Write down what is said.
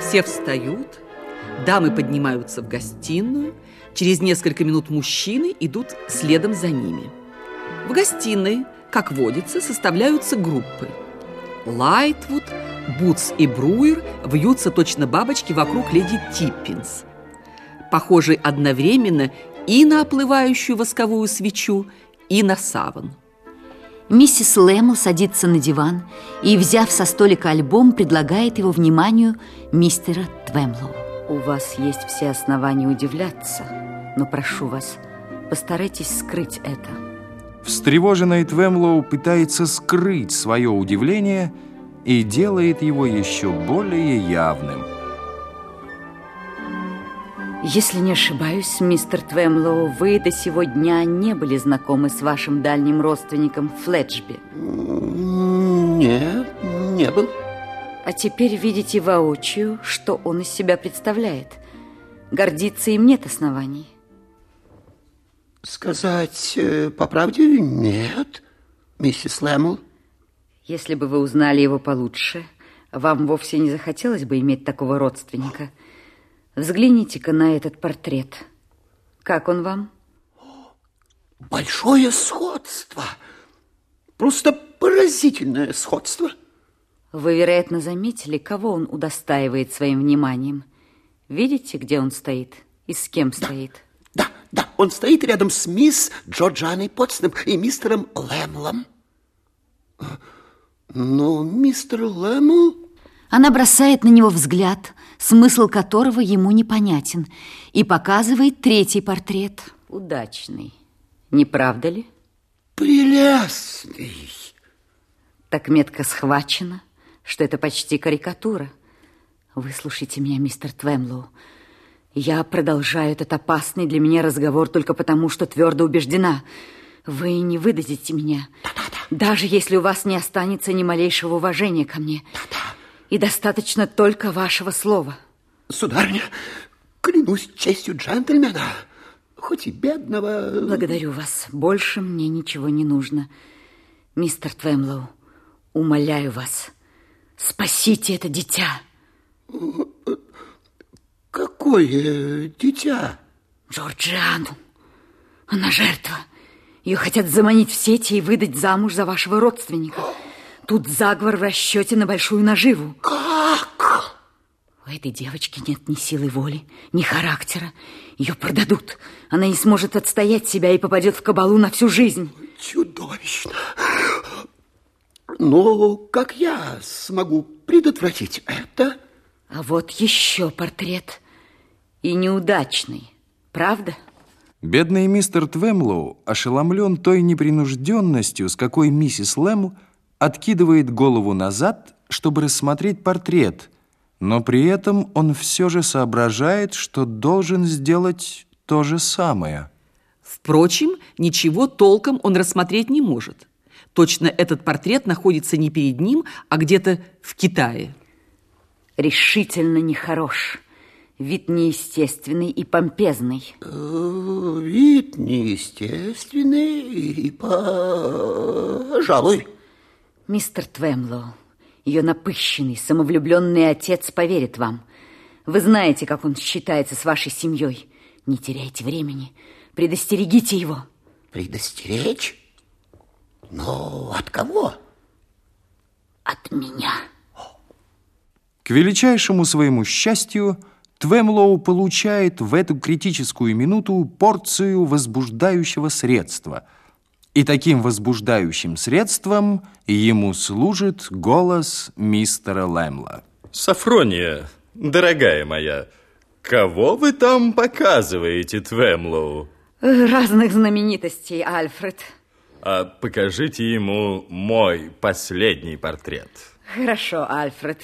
Все встают, дамы поднимаются в гостиную, через несколько минут мужчины идут следом за ними. В гостиной, как водится, составляются группы. Лайтвуд, Бутс и Бруер вьются точно бабочки вокруг леди Типпинс, похожей одновременно и на оплывающую восковую свечу, и на саван. Миссис Лэмл садится на диван и, взяв со столика альбом, предлагает его вниманию мистера Твемлоу. У вас есть все основания удивляться, но прошу вас, постарайтесь скрыть это. Встревоженный Твемлоу пытается скрыть свое удивление и делает его еще более явным – если не ошибаюсь, мистер Твемлоу, вы до сего дня не были знакомы с вашим дальним родственником Флетчби? Нет, не был. А теперь видите воочию, что он из себя представляет. Гордиться им нет оснований. Сказать э, по правде нет, миссис Лэмл. Если бы вы узнали его получше, вам вовсе не захотелось бы иметь такого родственника – Взгляните-ка на этот портрет. Как он вам? Большое сходство. Просто поразительное сходство. Вы, вероятно, заметили, кого он удостаивает своим вниманием. Видите, где он стоит и с кем да, стоит? Да, да, он стоит рядом с мисс Джорджаной Потсном и мистером Лэмлом. Но мистер Лэмл... Она бросает на него взгляд, смысл которого ему непонятен, и показывает третий портрет. Удачный, не правда ли? Прелестный. Так метко схвачено, что это почти карикатура. Выслушайте меня, мистер Твемлоу. Я продолжаю этот опасный для меня разговор только потому, что твердо убеждена. Вы не выдадите меня, да -да -да. даже если у вас не останется ни малейшего уважения ко мне. Да-да. И достаточно только вашего слова. Сударыня, клянусь честью джентльмена, хоть и бедного... Благодарю вас. Больше мне ничего не нужно. Мистер Твемлоу, умоляю вас, спасите это дитя. Какое дитя? Джорджиану. Она жертва. Ее хотят заманить в сети и выдать замуж за вашего родственника. Тут заговор в расчете на большую наживу. Как? У этой девочки нет ни силы воли, ни характера. Ее продадут. Она не сможет отстоять себя и попадет в кабалу на всю жизнь. Чудовищно. Но как я смогу предотвратить это? А вот еще портрет. И неудачный, правда? Бедный мистер Твемлоу ошеломлен той непринужденностью, с какой миссис Лэмл откидывает голову назад, чтобы рассмотреть портрет, но при этом он все же соображает, что должен сделать то же самое. Впрочем, ничего толком он рассмотреть не может. Точно этот портрет находится не перед ним, а где-то в Китае. Решительно нехорош. Вид неестественный и помпезный. Э, вид неестественный и, пожалуй, Мистер Твемлоу, ее напыщенный, самовлюбленный отец поверит вам. Вы знаете, как он считается с вашей семьей. Не теряйте времени. Предостерегите его. Предостеречь? Но от кого? От меня. К величайшему своему счастью, Твемлоу получает в эту критическую минуту порцию возбуждающего средства – и таким возбуждающим средством ему служит голос мистера Лэмла. Сафрония, дорогая моя, кого вы там показываете, Твемлоу? Разных знаменитостей, Альфред. А покажите ему мой последний портрет. Хорошо, Альфред.